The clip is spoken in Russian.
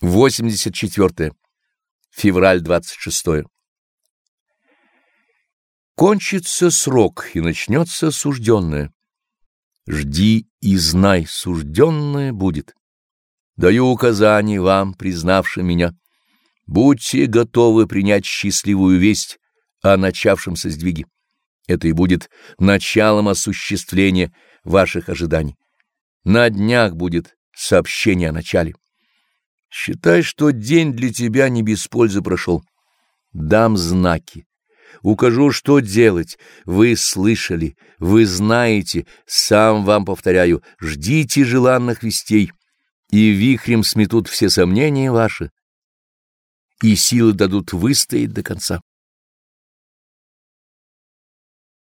84. Февраль 26. Кончится срок и начнется сужденное. Жди и знай, сужденное будет. Даю указание вам, признавшим меня. Будьте готовы принять счастливую весть о начавшемся сдвиге. Это и будет началом осуществления ваших ожиданий. На днях будет сообщение о начале. Считай, что день для тебя не без пользы прошел. Дам знаки. Укажу, что делать. Вы слышали, вы знаете, сам вам повторяю, ждите желанных вестей, и вихрем сметут все сомнения ваши, и силы дадут выстоять до конца.